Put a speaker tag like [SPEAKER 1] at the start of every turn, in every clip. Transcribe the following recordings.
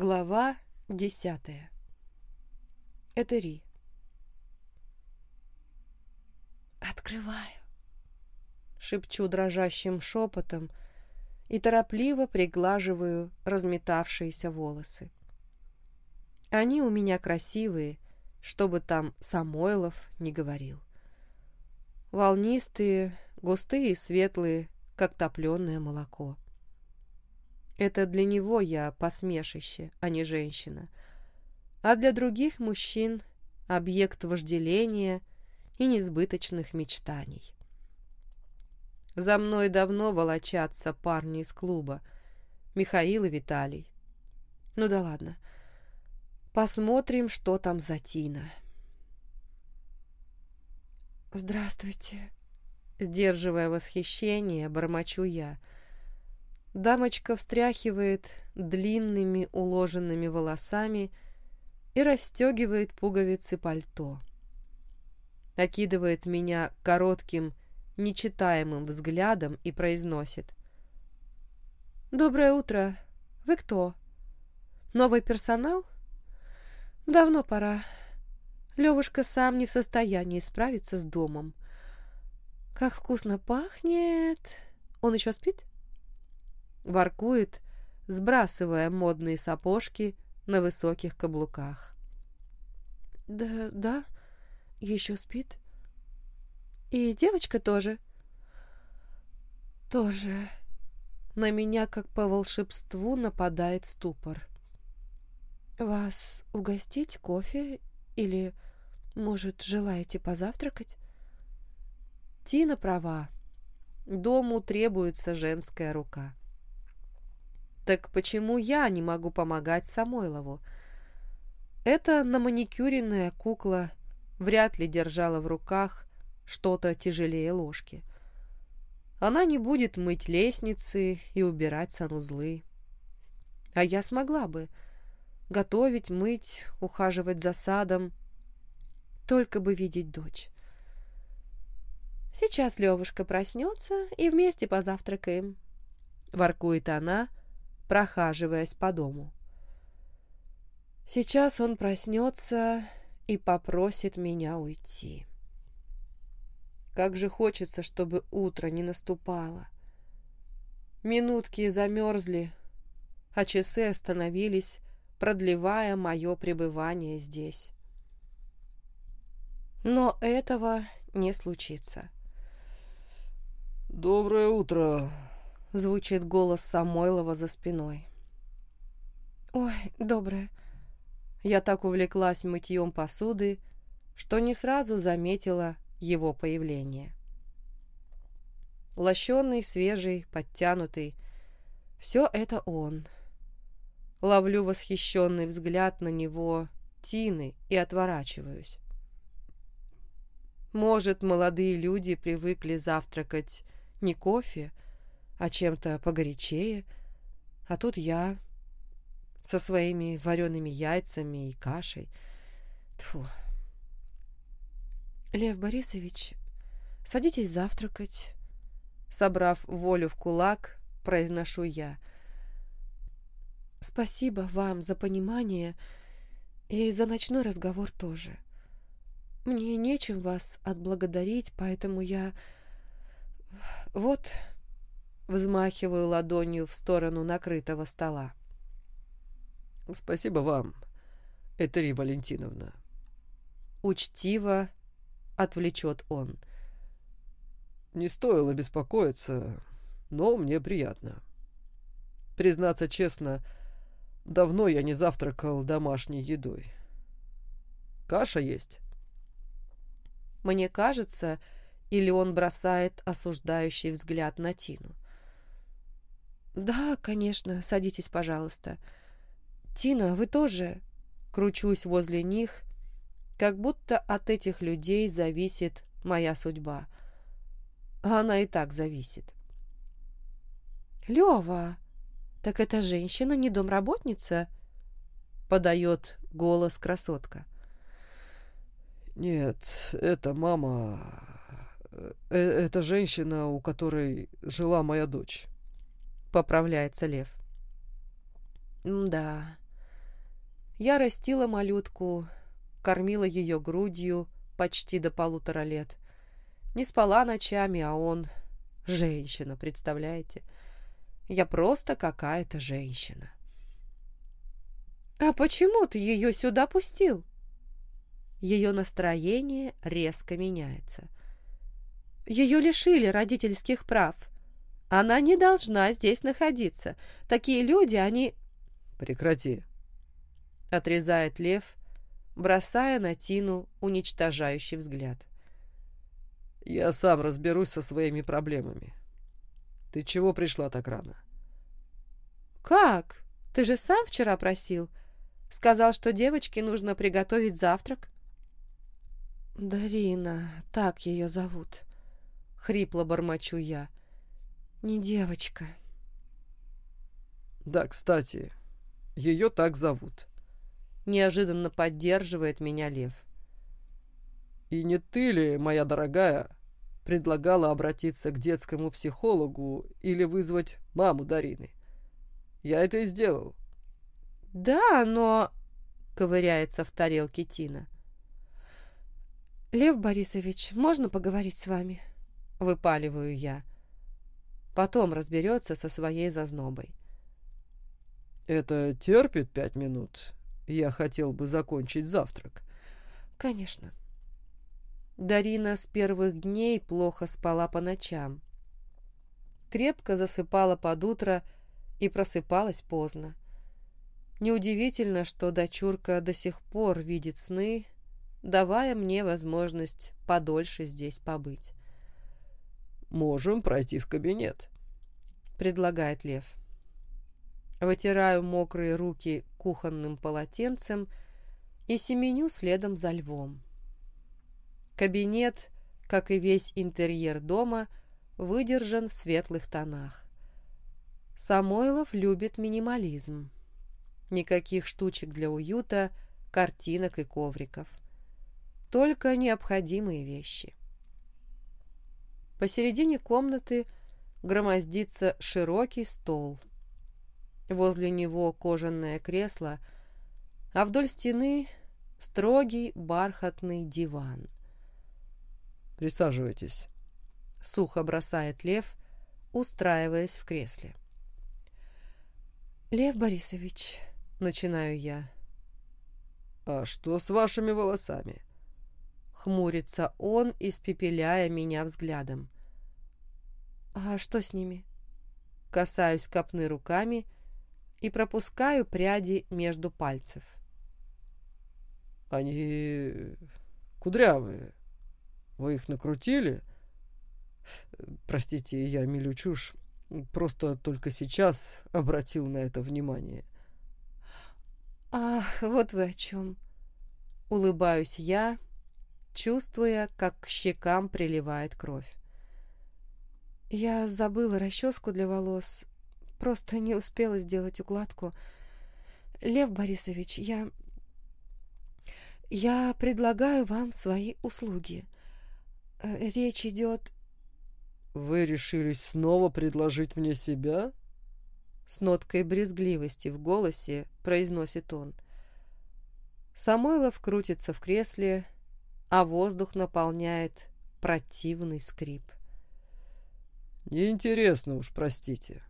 [SPEAKER 1] Глава десятая. Этери. «Открываю», — шепчу дрожащим шепотом и торопливо приглаживаю разметавшиеся волосы. Они у меня красивые, чтобы там Самойлов не говорил. Волнистые, густые и светлые, как топленое молоко. Это для него я посмешище, а не женщина. А для других мужчин — объект вожделения и несбыточных мечтаний. За мной давно волочатся парни из клуба. Михаил и Виталий. Ну да ладно. Посмотрим, что там за Тина. «Здравствуйте», — сдерживая восхищение, бормочу я — Дамочка встряхивает длинными уложенными волосами и расстегивает пуговицы пальто. Окидывает меня коротким, нечитаемым взглядом и произносит. «Доброе утро. Вы кто? Новый персонал? Давно пора. Левушка сам не в состоянии справиться с домом. Как вкусно пахнет. Он еще спит?» Воркует, сбрасывая модные сапожки на высоких каблуках. «Да, да, еще спит. И девочка тоже?» «Тоже». На меня, как по волшебству, нападает ступор. «Вас угостить кофе или, может, желаете позавтракать?» Тина права. Дому требуется женская рука. Так почему я не могу помогать Самойлову? Эта наманикюренная кукла вряд ли держала в руках что-то тяжелее ложки. Она не будет мыть лестницы и убирать санузлы. А я смогла бы готовить, мыть, ухаживать за садом, только бы видеть дочь. Сейчас Левушка проснется, и вместе позавтракаем. Воркует она, прохаживаясь по дому. Сейчас он проснется и попросит меня уйти. Как же хочется, чтобы утро не наступало. Минутки замерзли, а часы остановились, продлевая мое пребывание здесь. Но этого не случится.
[SPEAKER 2] «Доброе утро,
[SPEAKER 1] Звучит голос Самойлова за спиной. «Ой, доброе». Я так увлеклась мытьем посуды, что не сразу заметила его появление. Лощеный, свежий, подтянутый. Все это он. Ловлю восхищенный взгляд на него, Тины, и отворачиваюсь. Может, молодые люди привыкли завтракать не кофе, а чем-то погорячее. А тут я со своими вареными яйцами и кашей. Тфу. Лев Борисович, садитесь завтракать. Собрав волю в кулак, произношу я. Спасибо вам за понимание и за ночной разговор тоже. Мне нечем вас отблагодарить, поэтому я... Вот, Взмахиваю ладонью в сторону накрытого стола.
[SPEAKER 2] «Спасибо вам, Этери Валентиновна».
[SPEAKER 1] Учтиво отвлечет он.
[SPEAKER 2] «Не стоило беспокоиться, но мне приятно. Признаться честно, давно я не завтракал домашней едой. Каша есть?»
[SPEAKER 1] Мне кажется, или он бросает осуждающий взгляд на Тину. «Да, конечно, садитесь, пожалуйста. Тина, вы тоже?» Кручусь возле них, как будто от этих людей зависит моя судьба. А она и так зависит. «Лёва, так эта женщина не домработница?» Подает голос красотка.
[SPEAKER 2] «Нет, это мама... Э, это женщина, у которой жила моя дочь».
[SPEAKER 1] — поправляется Лев. «Да, Я растила малютку, кормила ее грудью почти до полутора лет. Не спала ночами, а он... Женщина, представляете? Я просто какая-то женщина. «А почему ты ее сюда пустил?» Ее настроение резко меняется. Ее лишили родительских прав. Она не должна здесь находиться. Такие люди, они...
[SPEAKER 2] «Прекрати», — отрезает Лев, бросая на Тину уничтожающий взгляд. «Я сам разберусь со своими проблемами. Ты чего пришла так рано?»
[SPEAKER 1] «Как? Ты же сам вчера просил. Сказал, что девочке нужно приготовить завтрак». «Дарина, так ее зовут», — хрипло бормочу я. «Не девочка».
[SPEAKER 2] «Да, кстати, ее так зовут», — неожиданно поддерживает меня Лев. «И не ты ли, моя дорогая, предлагала обратиться к детскому психологу или вызвать маму Дарины? Я это и сделал».
[SPEAKER 1] «Да, но...» — ковыряется в тарелке Тина. «Лев Борисович, можно поговорить с вами?» — выпаливаю я. Потом разберется со своей зазнобой.
[SPEAKER 2] «Это терпит пять минут? Я хотел бы закончить завтрак».
[SPEAKER 1] «Конечно». Дарина с первых дней плохо спала по ночам. Крепко засыпала под утро и просыпалась поздно. Неудивительно, что дочурка до сих пор видит сны, давая мне возможность подольше здесь побыть.
[SPEAKER 2] «Можем пройти в кабинет», —
[SPEAKER 1] предлагает Лев. Вытираю мокрые руки кухонным полотенцем и семеню следом за львом. Кабинет, как и весь интерьер дома, выдержан в светлых тонах. Самойлов любит минимализм. Никаких штучек для уюта, картинок и ковриков только необходимые вещи. Посередине комнаты громоздится широкий стол. Возле него кожаное кресло, а вдоль стены строгий бархатный диван.
[SPEAKER 2] «Присаживайтесь», — сухо бросает Лев, устраиваясь в кресле.
[SPEAKER 1] «Лев Борисович», — начинаю я.
[SPEAKER 2] «А что с вашими волосами?»
[SPEAKER 1] Хмурится он, испепеляя меня взглядом. «А что с ними?» Касаюсь копны руками и пропускаю пряди между пальцев.
[SPEAKER 2] «Они кудрявые. Вы их накрутили?» «Простите, я милю чушь. Просто только сейчас обратил на это внимание».
[SPEAKER 1] «Ах, вот вы о чем!» Улыбаюсь я, чувствуя, как к щекам приливает кровь. Я забыла расческу для волос, просто не успела сделать укладку. Лев Борисович, я... Я предлагаю вам свои услуги. Э, речь идет...
[SPEAKER 2] Вы решились снова предложить мне себя?
[SPEAKER 1] С ноткой брезгливости в голосе произносит он. Самойлов крутится в кресле, а воздух наполняет противный скрип.
[SPEAKER 2] «Неинтересно уж, простите».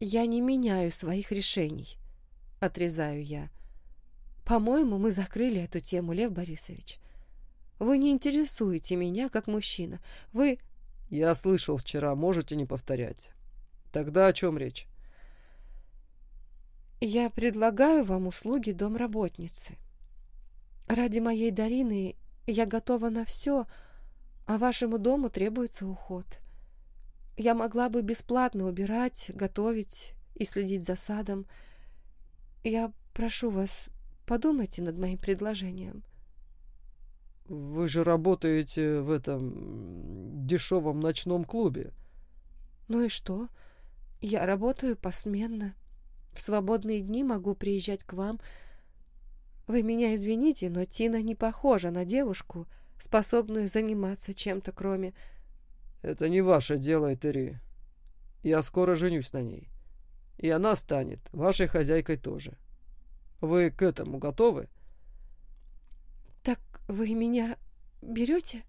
[SPEAKER 1] «Я не меняю своих решений», — отрезаю я. «По-моему, мы закрыли эту тему, Лев Борисович. Вы не интересуете меня как мужчина. Вы...»
[SPEAKER 2] «Я слышал вчера, можете не повторять. Тогда о чем речь?»
[SPEAKER 1] «Я предлагаю вам услуги домработницы. Ради моей Дарины я готова на все, а вашему дому требуется уход. Я могла бы бесплатно убирать, готовить и следить за садом. Я прошу вас, подумайте над моим предложением.
[SPEAKER 2] Вы же работаете в этом дешевом ночном клубе.
[SPEAKER 1] Ну и что? Я работаю посменно. В свободные дни могу приезжать к вам, вы меня извините, но Тина не похожа на девушку, способную заниматься чем-то кроме...
[SPEAKER 2] Это не ваше дело, Этери. Я скоро женюсь на ней. И она станет вашей хозяйкой тоже. Вы к этому готовы?
[SPEAKER 1] Так вы меня берете?